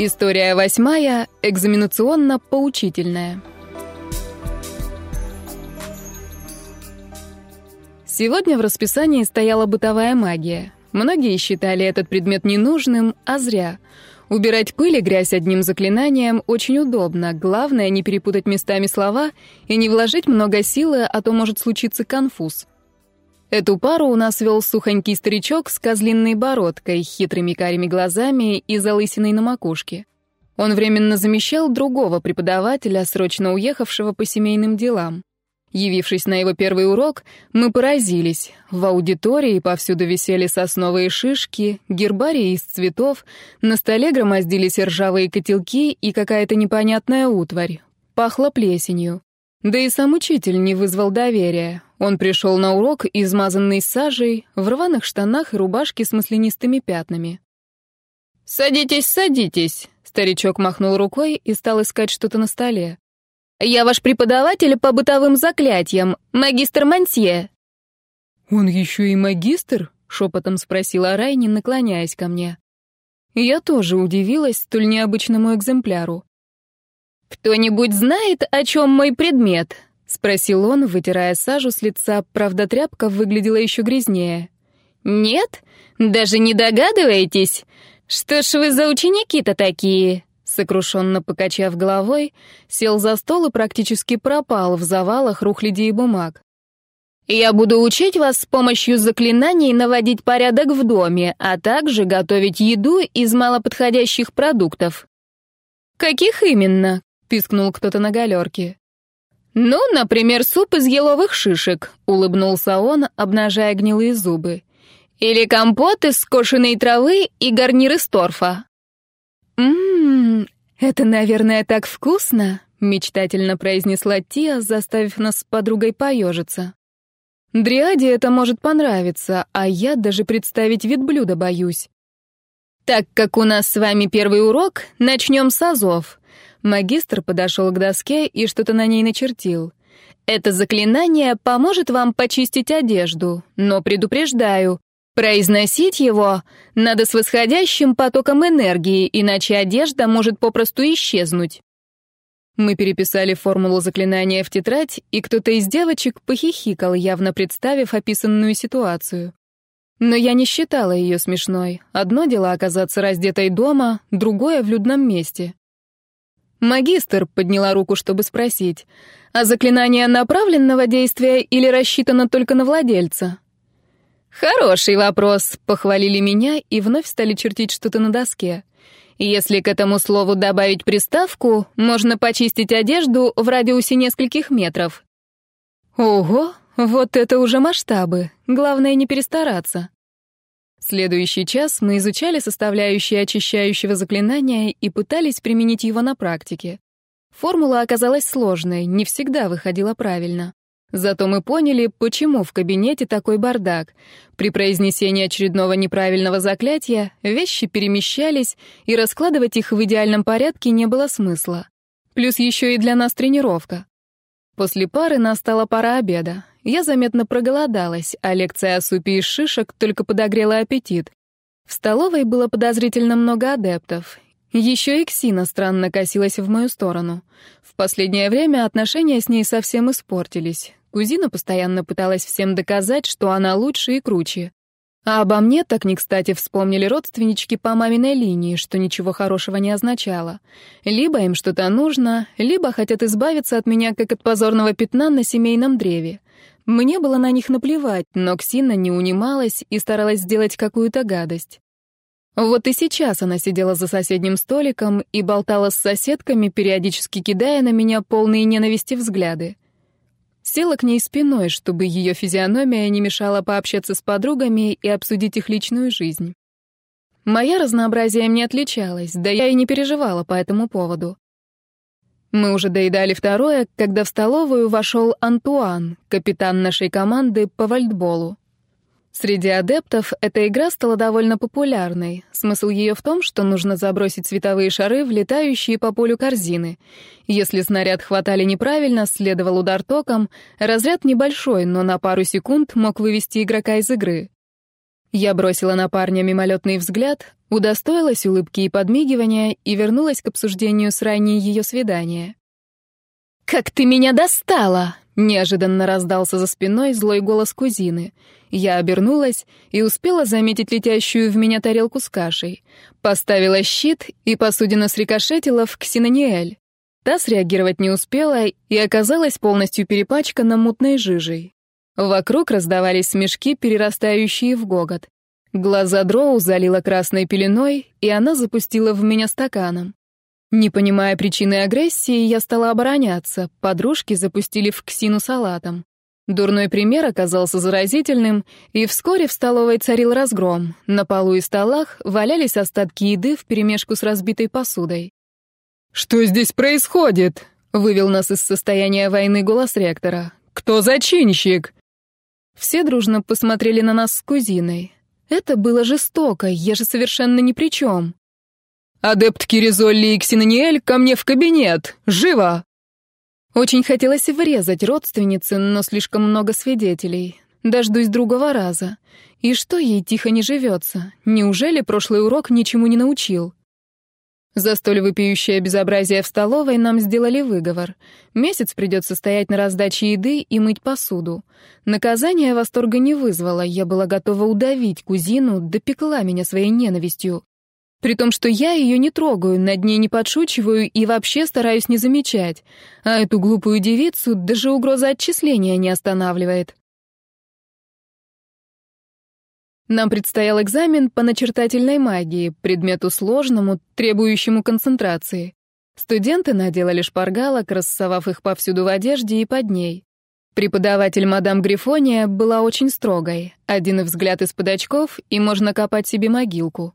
История восьмая, экзаменационно-поучительная. Сегодня в расписании стояла бытовая магия. Многие считали этот предмет ненужным, а зря. Убирать пыль и грязь одним заклинанием очень удобно. Главное не перепутать местами слова и не вложить много силы, а то может случиться конфуз. Эту пару у нас вел сухонький старичок с козлиной бородкой, хитрыми карими глазами и залысиной на макушке. Он временно замещал другого преподавателя, срочно уехавшего по семейным делам. Явившись на его первый урок, мы поразились. В аудитории повсюду висели сосновые шишки, гербарии из цветов, на столе громоздились ржавые котелки и какая-то непонятная утварь. Пахло плесенью. Да и сам учитель не вызвал доверия. Он пришел на урок, измазанный сажей, в рваных штанах и рубашке с маслянистыми пятнами. «Садитесь, садитесь!» Старичок махнул рукой и стал искать что-то на столе. «Я ваш преподаватель по бытовым заклятиям, магистр Мансье». «Он еще и магистр?» — шепотом спросила Райни, наклоняясь ко мне. Я тоже удивилась столь необычному экземпляру. «Кто-нибудь знает, о чем мой предмет?» — спросил он, вытирая сажу с лица, правда, тряпка выглядела еще грязнее. «Нет? Даже не догадываетесь? Что ж вы за ученики-то такие?» Сокрушенно покачав головой, сел за стол и практически пропал в завалах рухляди и бумаг. «Я буду учить вас с помощью заклинаний наводить порядок в доме, а также готовить еду из малоподходящих продуктов». «Каких именно?» — пискнул кто-то на галерке. «Ну, например, суп из еловых шишек», — улыбнулся он, обнажая гнилые зубы. «Или компот из скошенной травы и гарнир из торфа». «Ммм, это, наверное, так вкусно», — мечтательно произнесла Тия, заставив нас с подругой поежиться. «Дриаде это может понравиться, а я даже представить вид блюда боюсь». «Так как у нас с вами первый урок, начнем с азов», Магистр подошел к доске и что-то на ней начертил. «Это заклинание поможет вам почистить одежду, но предупреждаю, произносить его надо с восходящим потоком энергии, иначе одежда может попросту исчезнуть». Мы переписали формулу заклинания в тетрадь, и кто-то из девочек похихикал, явно представив описанную ситуацию. Но я не считала ее смешной. Одно дело оказаться раздетой дома, другое — в людном месте. «Магистр», — подняла руку, чтобы спросить, «а заклинание направленного действия или рассчитано только на владельца?» «Хороший вопрос», — похвалили меня и вновь стали чертить что-то на доске. Если к этому слову добавить приставку, можно почистить одежду в радиусе нескольких метров. Ого, вот это уже масштабы. Главное не перестараться. Следующий час мы изучали составляющие очищающего заклинания и пытались применить его на практике. Формула оказалась сложной, не всегда выходила правильно. Зато мы поняли, почему в кабинете такой бардак. При произнесении очередного неправильного заклятия вещи перемещались, и раскладывать их в идеальном порядке не было смысла. Плюс еще и для нас тренировка. После пары настала пора обеда. Я заметно проголодалась, а лекция о супе из шишек только подогрела аппетит. В столовой было подозрительно много адептов. Еще и Ксина странно косилась в мою сторону. В последнее время отношения с ней совсем испортились. Кузина постоянно пыталась всем доказать, что она лучше и круче. А обо мне так не кстати вспомнили родственнички по маминой линии, что ничего хорошего не означало. Либо им что-то нужно, либо хотят избавиться от меня, как от позорного пятна на семейном древе. Мне было на них наплевать, но Ксина не унималась и старалась сделать какую-то гадость. Вот и сейчас она сидела за соседним столиком и болтала с соседками, периодически кидая на меня полные ненависти взгляды. Села к ней спиной, чтобы ее физиономия не мешала пообщаться с подругами и обсудить их личную жизнь. Моя разнообразием не отличалась, да я и не переживала по этому поводу. Мы уже доедали второе, когда в столовую вошел Антуан, капитан нашей команды по вальдболу. Среди адептов эта игра стала довольно популярной. Смысл ее в том, что нужно забросить световые шары в летающие по полю корзины. Если снаряд хватали неправильно, следовал удар током, разряд небольшой, но на пару секунд мог вывести игрока из игры. Я бросила на парня мимолетный взгляд, удостоилась улыбки и подмигивания и вернулась к обсуждению с ранней ее свидания. «Как ты меня достала!» — неожиданно раздался за спиной злой голос кузины. Я обернулась и успела заметить летящую в меня тарелку с кашей. Поставила щит, и посудина срикошетила в Ксинониэль. Та среагировать не успела и оказалась полностью перепачкана мутной жижей. Вокруг раздавались смешки, перерастающие в гогот. Глаза Дроу залила красной пеленой, и она запустила в меня стаканом. Не понимая причины агрессии, я стала обороняться. Подружки запустили в Ксину салатом. Дурной пример оказался заразительным, и вскоре в столовой царил разгром. На полу и столах валялись остатки еды вперемешку с разбитой посудой. «Что здесь происходит?» — вывел нас из состояния войны голос ректора. «Кто зачинщик?» Все дружно посмотрели на нас с кузиной. Это было жестоко, я же совершенно ни при чем. «Адепт Киризолли и Ксинониэль, ко мне в кабинет! Живо!» Очень хотелось врезать родственнице, но слишком много свидетелей. Дождусь другого раза. И что ей тихо не живется? Неужели прошлый урок ничему не научил? За столь выпиющее безобразие в столовой нам сделали выговор. Месяц придется стоять на раздаче еды и мыть посуду. Наказание восторга не вызвало, я была готова удавить кузину, допекла меня своей ненавистью. При том, что я ее не трогаю, над ней не подшучиваю и вообще стараюсь не замечать. А эту глупую девицу даже угроза отчисления не останавливает. Нам предстоял экзамен по начертательной магии, предмету сложному, требующему концентрации. Студенты наделали шпаргалок, рассовав их повсюду в одежде и под ней. Преподаватель мадам Грифония была очень строгой. Один взгляд из-под очков, и можно копать себе могилку.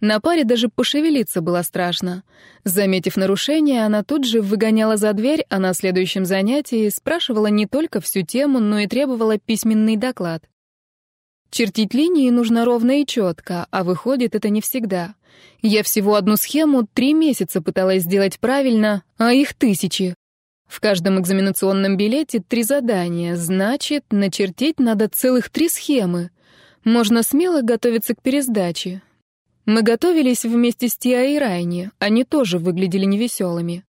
На паре даже пошевелиться было страшно. Заметив нарушение, она тут же выгоняла за дверь, а на следующем занятии спрашивала не только всю тему, но и требовала письменный доклад. Чертить линии нужно ровно и четко, а выходит это не всегда. Я всего одну схему три месяца пыталась сделать правильно, а их тысячи. В каждом экзаменационном билете три задания, значит, начертить надо целых три схемы. Можно смело готовиться к пересдаче. Мы готовились вместе с Тиа и Райни, они тоже выглядели невеселыми.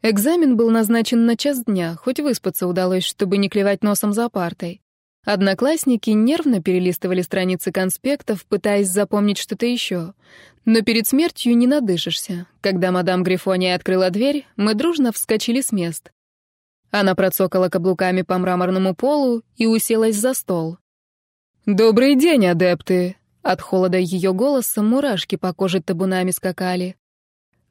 Экзамен был назначен на час дня, хоть выспаться удалось, чтобы не клевать носом за партой. Одноклассники нервно перелистывали страницы конспектов, пытаясь запомнить что-то еще. Но перед смертью не надышишься. Когда мадам Грифония открыла дверь, мы дружно вскочили с мест. Она процокала каблуками по мраморному полу и уселась за стол. «Добрый день, адепты!» От холода ее голоса мурашки по коже табунами скакали.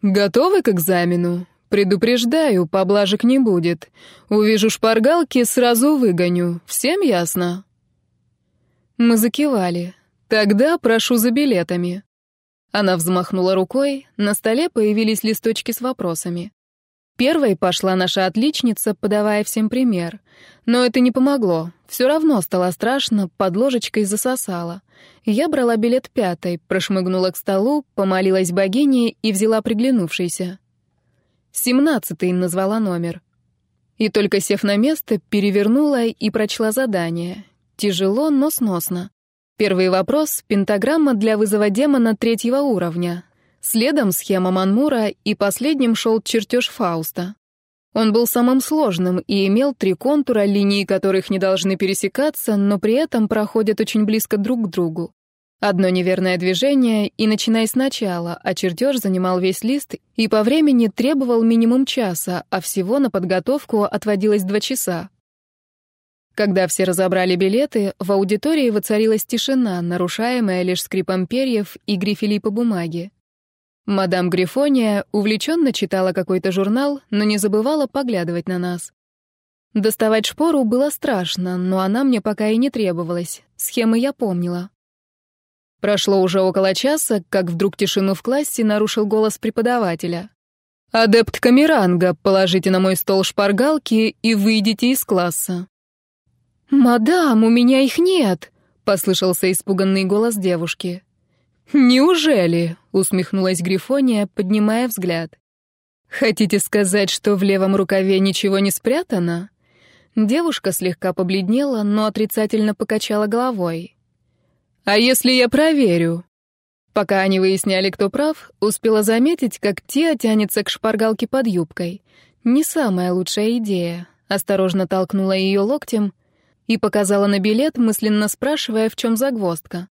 «Готовы к экзамену? Предупреждаю, поблажек не будет. Увижу шпаргалки, сразу выгоню. Всем ясно?» Мы закивали. «Тогда прошу за билетами». Она взмахнула рукой, на столе появились листочки с вопросами. Первой пошла наша отличница, подавая всем пример. Но это не помогло. Все равно стало страшно, под ложечкой засосала. Я брала билет пятой, прошмыгнула к столу, помолилась богине и взяла приглянувшийся. Семнадцатый назвала номер. И только сев на место, перевернула и прочла задание. Тяжело, но сносно. Первый вопрос — пентаграмма для вызова демона третьего уровня. Следом схема Манмура, и последним шел чертеж Фауста. Он был самым сложным и имел три контура, линии которых не должны пересекаться, но при этом проходят очень близко друг к другу. Одно неверное движение, и начинай сначала, а чертеж занимал весь лист и по времени требовал минимум часа, а всего на подготовку отводилось два часа. Когда все разобрали билеты, в аудитории воцарилась тишина, нарушаемая лишь скрипом перьев и грифелей по бумаге. Мадам Грифония увлеченно читала какой-то журнал, но не забывала поглядывать на нас. Доставать шпору было страшно, но она мне пока и не требовалась. Схемы я помнила. Прошло уже около часа, как вдруг тишину в классе нарушил голос преподавателя. «Адепт Камеранга, положите на мой стол шпаргалки и выйдите из класса». «Мадам, у меня их нет», — послышался испуганный голос девушки. «Неужели?» — усмехнулась Грифония, поднимая взгляд. «Хотите сказать, что в левом рукаве ничего не спрятано?» Девушка слегка побледнела, но отрицательно покачала головой. А если я проверю?» Пока они выясняли, кто прав, успела заметить, как Тия тянется к шпаргалке под юбкой. Не самая лучшая идея. Осторожно толкнула ее локтем и показала на билет, мысленно спрашивая, в чем загвоздка.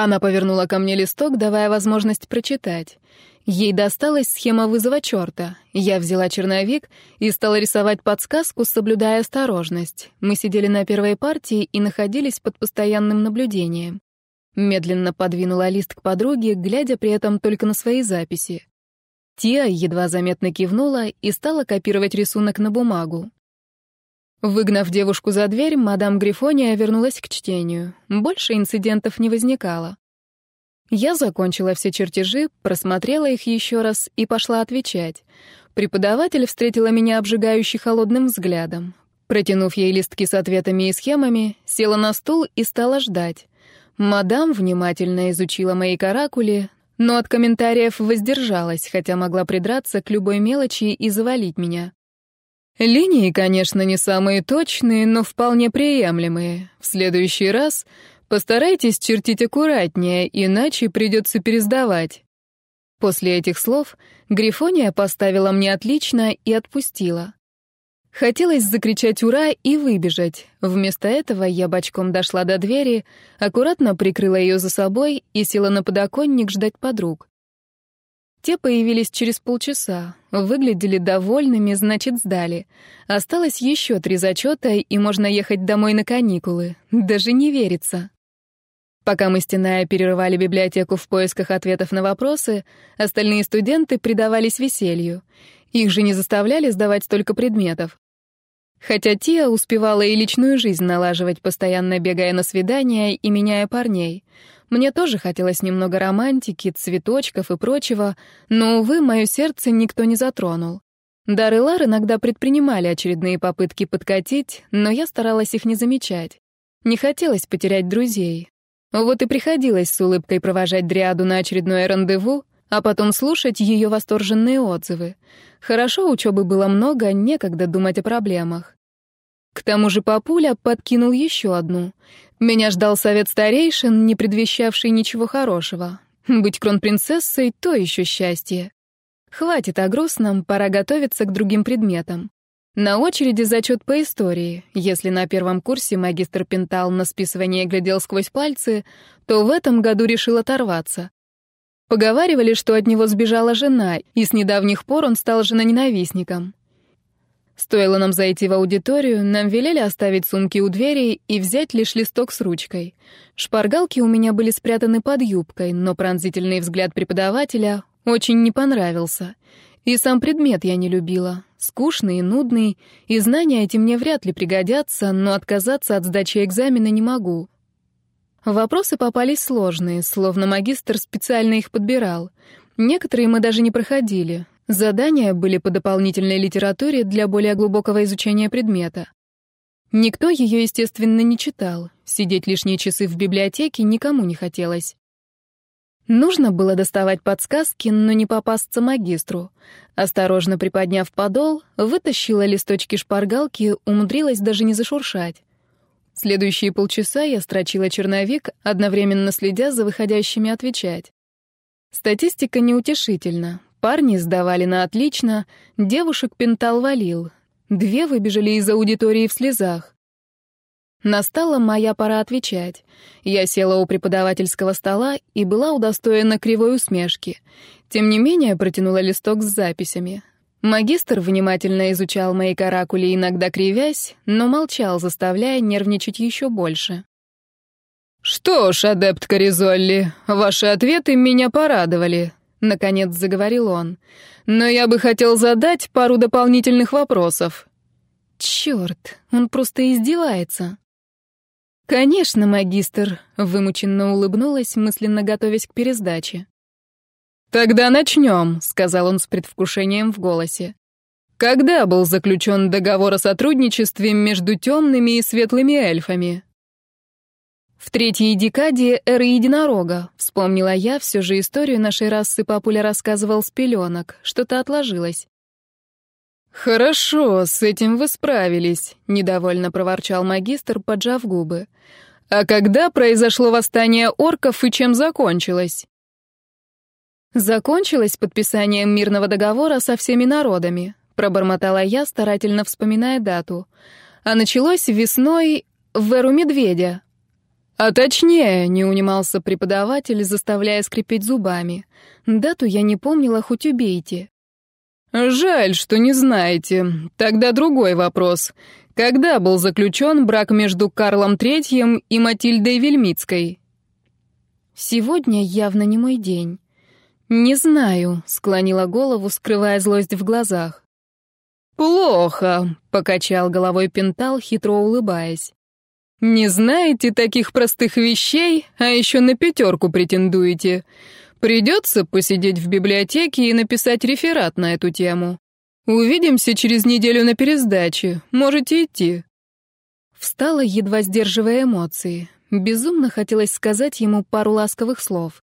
Она повернула ко мне листок, давая возможность прочитать. Ей досталась схема вызова черта. Я взяла черновик и стала рисовать подсказку, соблюдая осторожность. Мы сидели на первой партии и находились под постоянным наблюдением. Медленно подвинула лист к подруге, глядя при этом только на свои записи. Тия едва заметно кивнула и стала копировать рисунок на бумагу. Выгнав девушку за дверь, мадам Грифония вернулась к чтению. Больше инцидентов не возникало. Я закончила все чертежи, просмотрела их еще раз и пошла отвечать. Преподаватель встретила меня обжигающий холодным взглядом. Протянув ей листки с ответами и схемами, села на стул и стала ждать. Мадам внимательно изучила мои каракули, но от комментариев воздержалась, хотя могла придраться к любой мелочи и завалить меня. Линии, конечно, не самые точные, но вполне приемлемые. В следующий раз постарайтесь чертить аккуратнее, иначе придется пересдавать. После этих слов Грифония поставила мне отлично и отпустила. Хотелось закричать «Ура!» и выбежать. Вместо этого я бочком дошла до двери, аккуратно прикрыла ее за собой и села на подоконник ждать подруг. Те появились через полчаса, выглядели довольными, значит, сдали. Осталось еще три зачета, и можно ехать домой на каникулы. Даже не верится. Пока мы, стеная, перерывали библиотеку в поисках ответов на вопросы, остальные студенты предавались веселью. Их же не заставляли сдавать столько предметов. Хотя Тия успевала и личную жизнь налаживать, постоянно бегая на свидания и меняя парней — мне тоже хотелось немного романтики, цветочков и прочего, но, увы, мое сердце никто не затронул. Дар и Лар иногда предпринимали очередные попытки подкатить, но я старалась их не замечать. Не хотелось потерять друзей. Вот и приходилось с улыбкой провожать Дриаду на очередное рандеву, а потом слушать ее восторженные отзывы. Хорошо, учебы было много, некогда думать о проблемах. К тому же папуля подкинул еще одну. Меня ждал совет старейшин, не предвещавший ничего хорошего. Быть кронпринцессой — то еще счастье. Хватит о грустном, пора готовиться к другим предметам. На очереди зачет по истории. Если на первом курсе магистр Пентал на списывание глядел сквозь пальцы, то в этом году решил оторваться. Поговаривали, что от него сбежала жена, и с недавних пор он стал женоненавистником. Стоило нам зайти в аудиторию, нам велели оставить сумки у двери и взять лишь листок с ручкой. Шпаргалки у меня были спрятаны под юбкой, но пронзительный взгляд преподавателя очень не понравился. И сам предмет я не любила. Скучный и нудный, и знания эти мне вряд ли пригодятся, но отказаться от сдачи экзамена не могу. Вопросы попались сложные, словно магистр специально их подбирал. Некоторые мы даже не проходили. Задания были по дополнительной литературе для более глубокого изучения предмета. Никто ее, естественно, не читал. Сидеть лишние часы в библиотеке никому не хотелось. Нужно было доставать подсказки, но не попасться магистру. Осторожно приподняв подол, вытащила листочки шпаргалки, умудрилась даже не зашуршать. Следующие полчаса я строчила черновик, одновременно следя за выходящими отвечать. Статистика неутешительна. Парни сдавали на отлично, девушек Пентал валил. Две выбежали из аудитории в слезах. Настала моя пора отвечать. Я села у преподавательского стола и была удостоена кривой усмешки. Тем не менее, протянула листок с записями. Магистр внимательно изучал мои каракули, иногда кривясь, но молчал, заставляя нервничать еще больше. «Что ж, адепт Коризолли, ваши ответы меня порадовали», — наконец заговорил он. «Но я бы хотел задать пару дополнительных вопросов». «Чёрт, он просто издевается». «Конечно, магистр», — вымученно улыбнулась, мысленно готовясь к пересдаче. «Тогда начнем», — сказал он с предвкушением в голосе. «Когда был заключен договор о сотрудничестве между темными и светлыми эльфами?» В третьей декаде эры единорога, вспомнила я, все же историю нашей расы папуля рассказывал с пеленок, что-то отложилось. «Хорошо, с этим вы справились», — недовольно проворчал магистр, поджав губы. А когда произошло восстание орков и чем закончилось? Закончилось подписанием мирного договора со всеми народами, пробормотала я, старательно вспоминая дату. А началось весной в эру медведя. А точнее, не унимался преподаватель, заставляя скрипеть зубами. Дату я не помнила, хоть убейте. Жаль, что не знаете. Тогда другой вопрос. Когда был заключен брак между Карлом III и Матильдой Вельмицкой? Сегодня явно не мой день. «Не знаю», — склонила голову, скрывая злость в глазах. «Плохо», — покачал головой Пентал, хитро улыбаясь. «Не знаете таких простых вещей, а еще на пятерку претендуете. Придется посидеть в библиотеке и написать реферат на эту тему. Увидимся через неделю на пересдаче. Можете идти». Встала, едва сдерживая эмоции. Безумно хотелось сказать ему пару ласковых слов.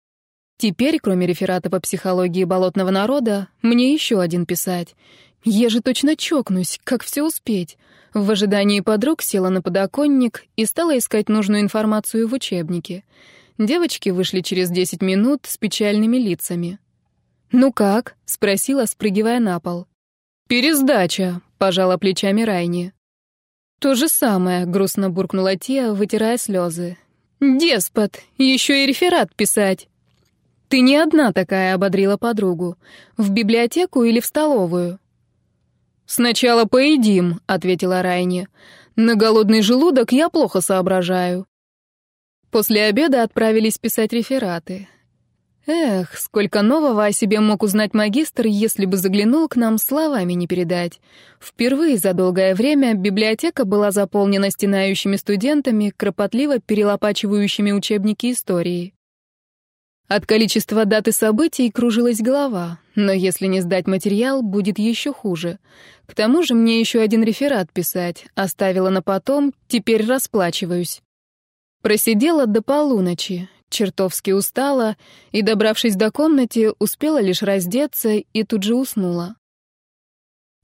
Теперь, кроме реферата по психологии болотного народа, мне еще один писать. Я же точно чокнусь, как все успеть. В ожидании подруг села на подоконник и стала искать нужную информацию в учебнике. Девочки вышли через 10 минут с печальными лицами. «Ну как?» — спросила, спрыгивая на пол. «Пересдача», — пожала плечами Райни. «То же самое», — грустно буркнула Тия, вытирая слезы. «Деспот, еще и реферат писать». «Ты не одна такая», — ободрила подругу. «В библиотеку или в столовую?» «Сначала поедим», — ответила Райни. «На голодный желудок я плохо соображаю». После обеда отправились писать рефераты. Эх, сколько нового о себе мог узнать магистр, если бы заглянул к нам, словами не передать. Впервые за долгое время библиотека была заполнена стенающими студентами, кропотливо перелопачивающими учебники истории. От количества дат и событий кружилась голова, но если не сдать материал, будет еще хуже. К тому же мне еще один реферат писать, оставила на потом, теперь расплачиваюсь. Просидела до полуночи, чертовски устала и, добравшись до комнаты, успела лишь раздеться и тут же уснула.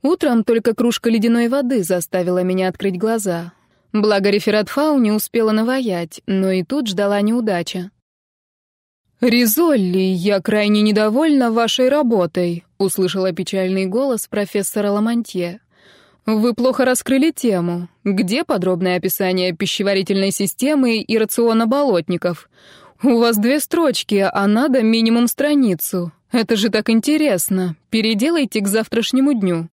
Утром только кружка ледяной воды заставила меня открыть глаза. Благо реферат Фау не успела наваять, но и тут ждала неудача. «Ризолли, я крайне недовольна вашей работой», — услышала печальный голос профессора Ламантье. «Вы плохо раскрыли тему. Где подробное описание пищеварительной системы и рациона болотников? У вас две строчки, а надо минимум страницу. Это же так интересно. Переделайте к завтрашнему дню».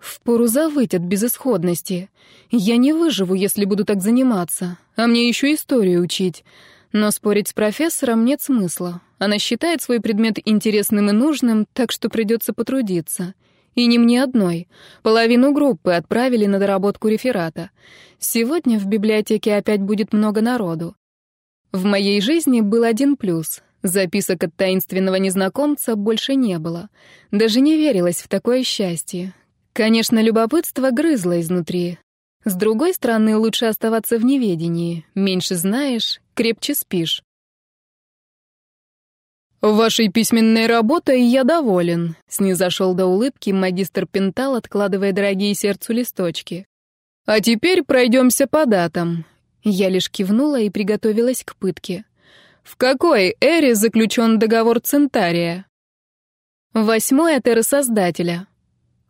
Впору завыть от безысходности. Я не выживу, если буду так заниматься. А мне еще историю учить. Но спорить с профессором нет смысла. Она считает свой предмет интересным и нужным, так что придется потрудиться. И не мне одной. Половину группы отправили на доработку реферата. Сегодня в библиотеке опять будет много народу. В моей жизни был один плюс. Записок от таинственного незнакомца больше не было. Даже не верилось в такое счастье. Конечно, любопытство грызло изнутри. С другой стороны, лучше оставаться в неведении. Меньше знаешь, крепче спишь. «Вашей письменной работой я доволен», — снизошел до улыбки магистр Пентал, откладывая дорогие сердцу листочки. «А теперь пройдемся по датам». Я лишь кивнула и приготовилась к пытке. «В какой эре заключен договор Центария?» «Восьмой от эры Создателя».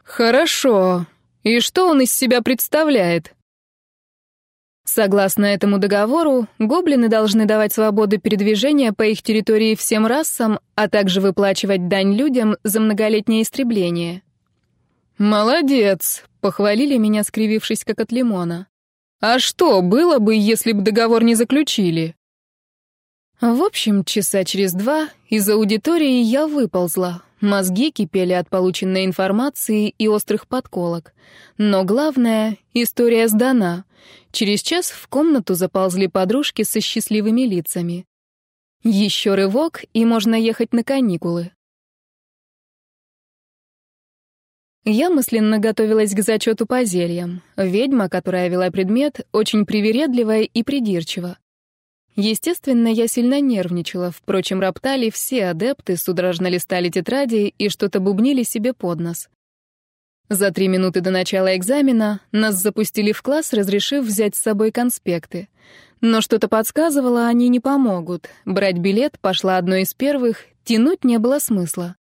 «Хорошо. И что он из себя представляет?» Согласно этому договору, гоблины должны давать свободу передвижения по их территории всем расам, а также выплачивать дань людям за многолетнее истребление. «Молодец», — похвалили меня, скривившись как от лимона. «А что было бы, если бы договор не заключили?» В общем, часа через два из аудитории я выползла. Мозги кипели от полученной информации и острых подколок. Но главное — история сдана. Через час в комнату заползли подружки со счастливыми лицами. Еще рывок, и можно ехать на каникулы. Я мысленно готовилась к зачету по зельям. Ведьма, которая вела предмет, очень привередливая и придирчива. Естественно, я сильно нервничала, впрочем, роптали все адепты, судорожно листали тетради и что-то бубнили себе под нос. За три минуты до начала экзамена нас запустили в класс, разрешив взять с собой конспекты. Но что-то подсказывало, они не помогут. Брать билет пошла одной из первых, тянуть не было смысла.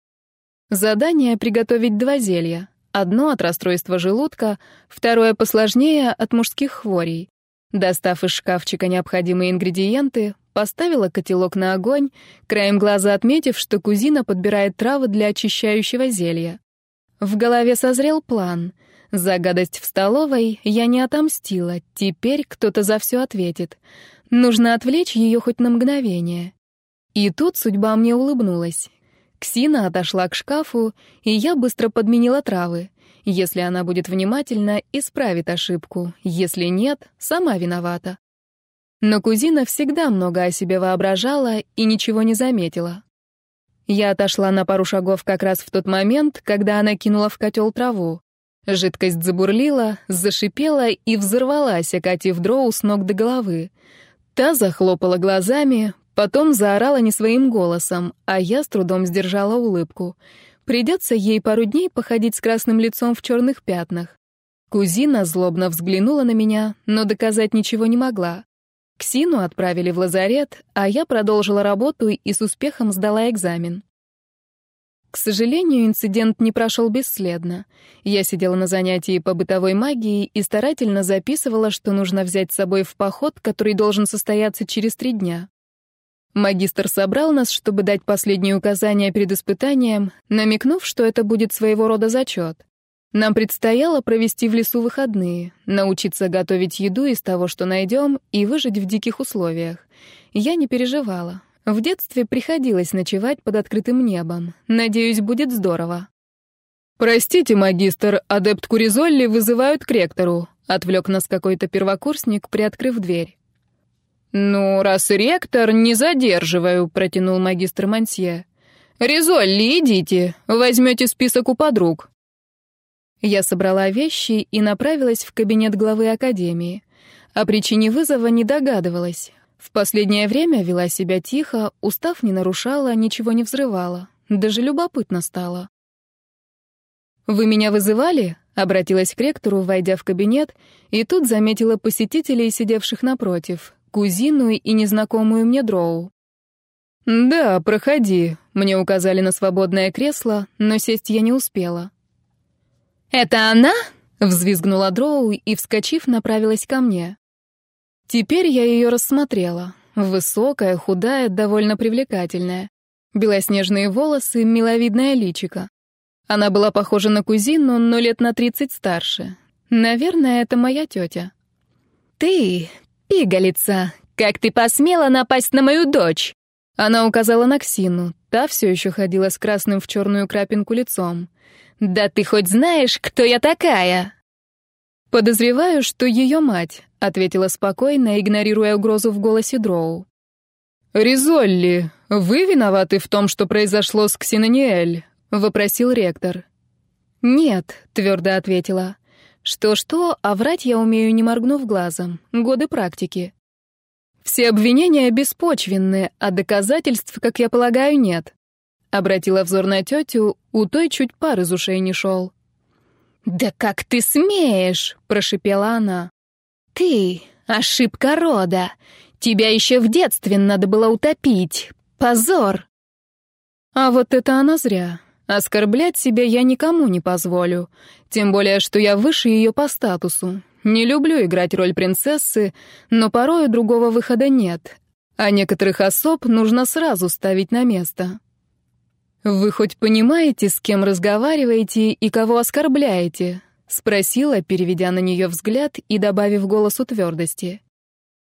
Задание — приготовить два зелья. Одно от расстройства желудка, второе посложнее от мужских хворей. Достав из шкафчика необходимые ингредиенты, поставила котелок на огонь, краем глаза отметив, что кузина подбирает травы для очищающего зелья. В голове созрел план. За гадость в столовой я не отомстила, теперь кто-то за все ответит. Нужно отвлечь ее хоть на мгновение. И тут судьба мне улыбнулась. Ксина отошла к шкафу, и я быстро подменила травы. Если она будет внимательна, исправит ошибку. Если нет, сама виновата. Но кузина всегда много о себе воображала и ничего не заметила. Я отошла на пару шагов как раз в тот момент, когда она кинула в котел траву. Жидкость забурлила, зашипела и взорвалась, окатив дроу с ног до головы. Та захлопала глазами, потом заорала не своим голосом, а я с трудом сдержала улыбку. Придется ей пару дней походить с красным лицом в черных пятнах. Кузина злобно взглянула на меня, но доказать ничего не могла. Ксину отправили в лазарет, а я продолжила работу и с успехом сдала экзамен. К сожалению, инцидент не прошел бесследно. Я сидела на занятии по бытовой магии и старательно записывала, что нужно взять с собой в поход, который должен состояться через три дня. Магистр собрал нас, чтобы дать последние указания перед испытанием, намекнув, что это будет своего рода зачет. Нам предстояло провести в лесу выходные, научиться готовить еду из того, что найдем, и выжить в диких условиях. Я не переживала. В детстве приходилось ночевать под открытым небом. Надеюсь, будет здорово. «Простите, магистр, адепт Куризолли вызывают к ректору», — отвлек нас какой-то первокурсник, приоткрыв дверь. «Ну, раз ректор, не задерживаю», — протянул магистр Мансье. «Ризолли, идите, возьмете список у подруг». Я собрала вещи и направилась в кабинет главы академии. О причине вызова не догадывалась. В последнее время вела себя тихо, устав не нарушала, ничего не взрывала. Даже любопытно стало. «Вы меня вызывали?» — обратилась к ректору, войдя в кабинет, и тут заметила посетителей, сидевших напротив, кузину и незнакомую мне дроу. «Да, проходи», — мне указали на свободное кресло, но сесть я не успела. «Это она?» — взвизгнула дроу и, вскочив, направилась ко мне. Теперь я ее рассмотрела. Высокая, худая, довольно привлекательная. Белоснежные волосы, миловидное личико. Она была похожа на кузину, но лет на тридцать старше. Наверное, это моя тетя. «Ты, пигалица, как ты посмела напасть на мою дочь?» Она указала на Ксину. Та все еще ходила с красным в черную крапинку лицом. «Да ты хоть знаешь, кто я такая?» «Подозреваю, что ее мать», — ответила спокойно, игнорируя угрозу в голосе Дроу. «Ризолли, вы виноваты в том, что произошло с Ксинониэль?» — вопросил ректор. «Нет», — твердо ответила. «Что-что, а врать я умею, не моргнув глазом. Годы практики». «Все обвинения беспочвенны, а доказательств, как я полагаю, нет. Обратила взор на тетю, у той чуть пар из ушей не шел. «Да как ты смеешь!» — прошипела она. «Ты — ошибка рода. Тебя еще в детстве надо было утопить. Позор!» А вот это она зря. Оскорблять себя я никому не позволю. Тем более, что я выше ее по статусу. Не люблю играть роль принцессы, но порою другого выхода нет. А некоторых особ нужно сразу ставить на место. «Вы хоть понимаете, с кем разговариваете и кого оскорбляете?» — спросила, переведя на нее взгляд и добавив голосу твердости.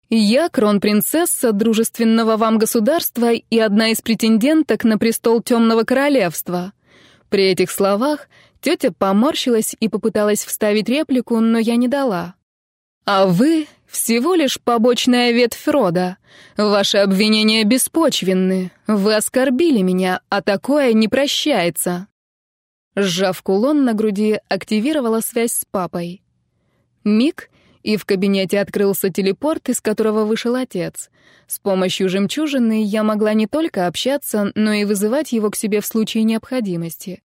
«Я кронпринцесса дружественного вам государства и одна из претенденток на престол Темного Королевства». При этих словах тетя поморщилась и попыталась вставить реплику, но я не дала. «А вы всего лишь побочная ветвь рода. Ваши обвинения беспочвенны. Вы оскорбили меня, а такое не прощается». Сжав кулон на груди, активировала связь с папой. Миг, и в кабинете открылся телепорт, из которого вышел отец. С помощью жемчужины я могла не только общаться, но и вызывать его к себе в случае необходимости.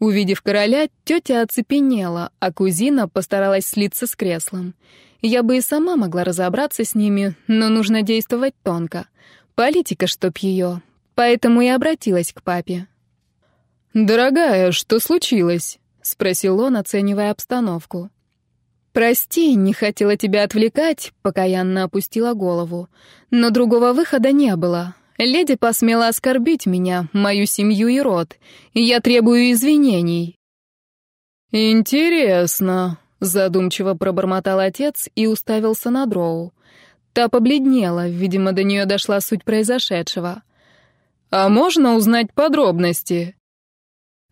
Увидев короля, тетя оцепенела, а кузина постаралась слиться с креслом. Я бы и сама могла разобраться с ними, но нужно действовать тонко. Политика, чтоб ее. Поэтому и обратилась к папе. «Дорогая, что случилось?» — спросил он, оценивая обстановку. «Прости, не хотела тебя отвлекать», — покаянно опустила голову. «Но другого выхода не было. Леди посмела оскорбить меня, мою семью и род, я требую извинений». «Интересно», — задумчиво пробормотал отец и уставился на Дроу. Та побледнела, видимо, до нее дошла суть произошедшего. «А можно узнать подробности?»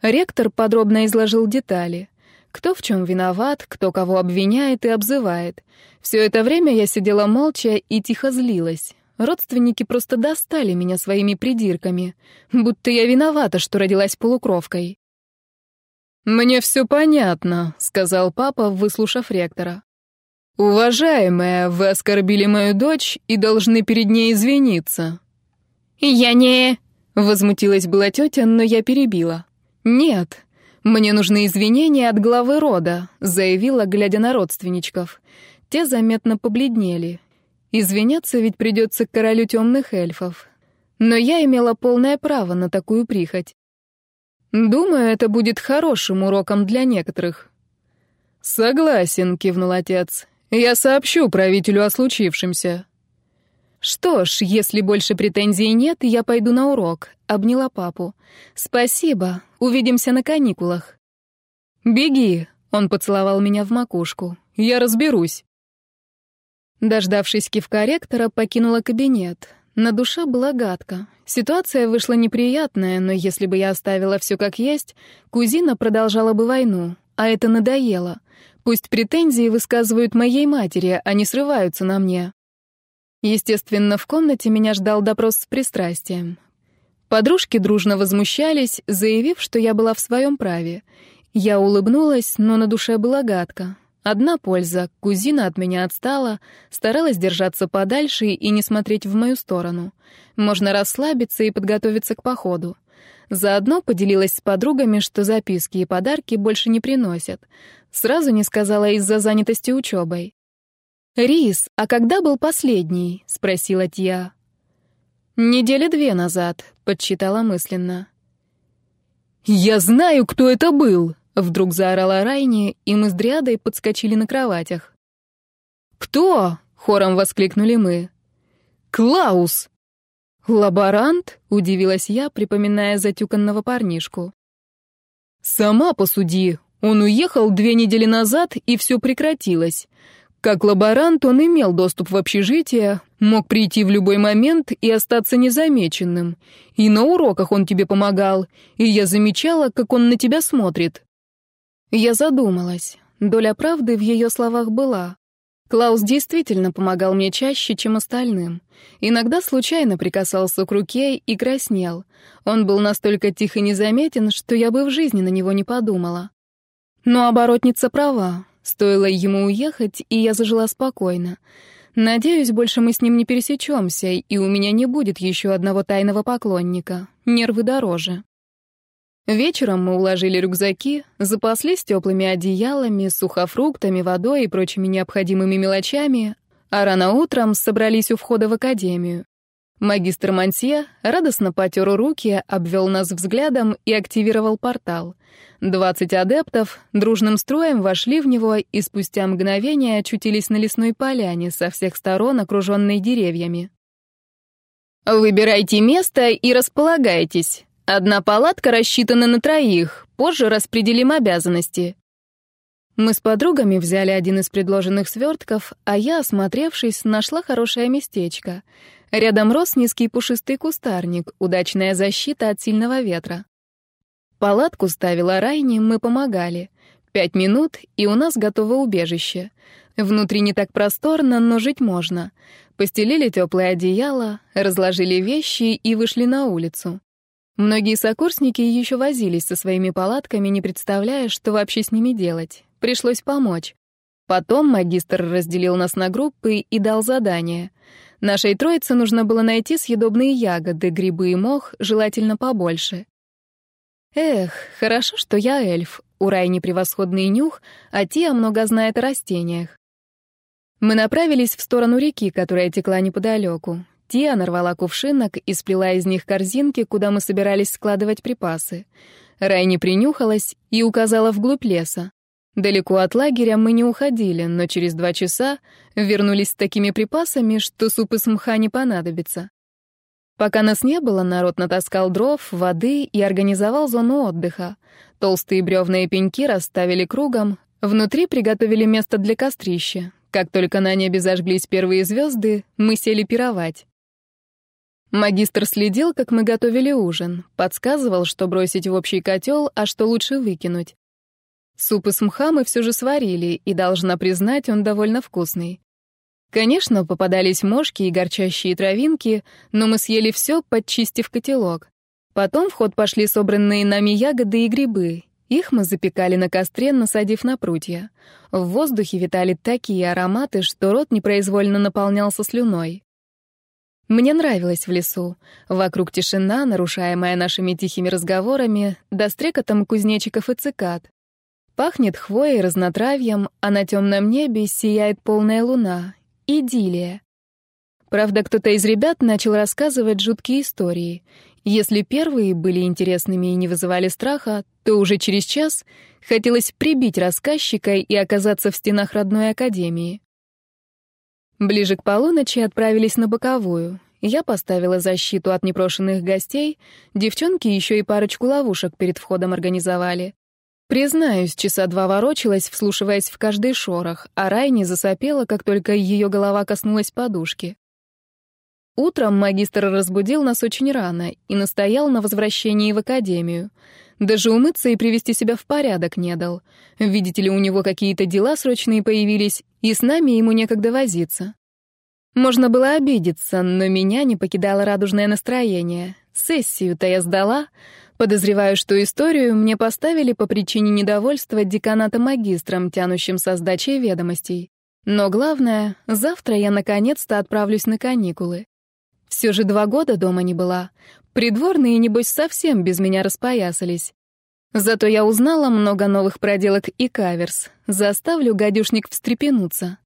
Ректор подробно изложил детали. Кто в чем виноват, кто кого обвиняет и обзывает. Все это время я сидела молча и тихо злилась. Родственники просто достали меня своими придирками, будто я виновата, что родилась полукровкой. «Мне все понятно», — сказал папа, выслушав ректора. «Уважаемая, вы оскорбили мою дочь и должны перед ней извиниться». «Я не...» — возмутилась была тетя, но я перебила. «Нет, мне нужны извинения от главы рода», — заявила, глядя на родственничков. Те заметно побледнели. Извиняться ведь придется королю темных эльфов. Но я имела полное право на такую прихоть. Думаю, это будет хорошим уроком для некоторых. Согласен, кивнул отец. Я сообщу правителю о случившемся. Что ж, если больше претензий нет, я пойду на урок, обняла папу. Спасибо. Увидимся на каникулах. Беги, он поцеловал меня в макушку. Я разберусь. Дождавшись кивка ректора, покинула кабинет. На душе была гадко. Ситуация вышла неприятная, но если бы я оставила все как есть, кузина продолжала бы войну, а это надоело. Пусть претензии высказывают моей матери, а не срываются на мне. Естественно, в комнате меня ждал допрос с пристрастием. Подружки дружно возмущались, заявив, что я была в своем праве. Я улыбнулась, но на душе было гадко. Одна польза — кузина от меня отстала, старалась держаться подальше и не смотреть в мою сторону. Можно расслабиться и подготовиться к походу. Заодно поделилась с подругами, что записки и подарки больше не приносят. Сразу не сказала из-за занятости учебой. «Рис, а когда был последний?» — спросила Тия. «Недели две назад», — подсчитала мысленно. «Я знаю, кто это был!» Вдруг заорала Райни, и мы с Дриадой подскочили на кроватях. «Кто?» — хором воскликнули мы. «Клаус!» «Лаборант?» — удивилась я, припоминая затюканного парнишку. «Сама посуди. Он уехал две недели назад, и все прекратилось. Как лаборант он имел доступ в общежитие, мог прийти в любой момент и остаться незамеченным. И на уроках он тебе помогал, и я замечала, как он на тебя смотрит. Я задумалась. Доля правды в ее словах была. Клаус действительно помогал мне чаще, чем остальным. Иногда случайно прикасался к руке и краснел. Он был настолько тих и незаметен, что я бы в жизни на него не подумала. Но оборотница права. Стоило ему уехать, и я зажила спокойно. Надеюсь, больше мы с ним не пересечемся, и у меня не будет еще одного тайного поклонника. Нервы дороже. Вечером мы уложили рюкзаки, запаслись теплыми одеялами, сухофруктами, водой и прочими необходимыми мелочами, а рано утром собрались у входа в академию. Магистр Мансье радостно потер руки, обвел нас взглядом и активировал портал. Двадцать адептов дружным строем вошли в него и спустя мгновение очутились на лесной поляне, со всех сторон окруженной деревьями. «Выбирайте место и располагайтесь», Одна палатка рассчитана на троих, позже распределим обязанности. Мы с подругами взяли один из предложенных свертков, а я, осмотревшись, нашла хорошее местечко. Рядом рос низкий пушистый кустарник, удачная защита от сильного ветра. Палатку ставила Райни, мы помогали. Пять минут, и у нас готово убежище. Внутри не так просторно, но жить можно. Постелили теплое одеяло, разложили вещи и вышли на улицу. Многие сокурсники еще возились со своими палатками, не представляя, что вообще с ними делать. Пришлось помочь. Потом магистр разделил нас на группы и дал задание. Нашей троице нужно было найти съедобные ягоды, грибы и мох, желательно побольше. Эх, хорошо, что я эльф. У Райни превосходный нюх, а Тия много знает о растениях. Мы направились в сторону реки, которая текла неподалеку. Тия нарвала кувшинок и сплела из них корзинки, куда мы собирались складывать припасы. Райни принюхалась и указала вглубь леса. Далеко от лагеря мы не уходили, но через два часа вернулись с такими припасами, что суп из мха не понадобится. Пока нас не было, народ натаскал дров, воды и организовал зону отдыха. Толстые бревна и пеньки расставили кругом, внутри приготовили место для кострища. Как только на небе зажглись первые звезды, мы сели пировать. Магистр следил, как мы готовили ужин, подсказывал, что бросить в общий котел, а что лучше выкинуть. Суп из мха мы все же сварили, и, должна признать, он довольно вкусный. Конечно, попадались мошки и горчащие травинки, но мы съели все, подчистив котелок. Потом в ход пошли собранные нами ягоды и грибы. Их мы запекали на костре, насадив на прутья. В воздухе витали такие ароматы, что рот непроизвольно наполнялся слюной. Мне нравилось в лесу. Вокруг тишина, нарушаемая нашими тихими разговорами, до стрекотом кузнечиков и цикад. Пахнет хвоей, разнотравьем, а на темном небе сияет полная луна. Идиллия. Правда, кто-то из ребят начал рассказывать жуткие истории. Если первые были интересными и не вызывали страха, то уже через час хотелось прибить рассказчика и оказаться в стенах родной академии. Ближе к полуночи отправились на боковую. Я поставила защиту от непрошенных гостей, девчонки еще и парочку ловушек перед входом организовали. Признаюсь, часа два ворочалась, вслушиваясь в каждый шорох, а Райни засопела, как только ее голова коснулась подушки. Утром магистр разбудил нас очень рано и настоял на возвращении в академию. Даже умыться и привести себя в порядок не дал. Видите ли, у него какие-то дела срочные появились, и с нами ему некогда возиться. Можно было обидеться, но меня не покидало радужное настроение. Сессию-то я сдала, Подозреваю, что историю мне поставили по причине недовольства деканата магистром, тянущим со сдачей ведомостей. Но главное, завтра я наконец-то отправлюсь на каникулы. Все же два года дома не была. Придворные, небось, совсем без меня распоясались. Зато я узнала много новых проделок и каверс. Заставлю гадюшник встрепенуться.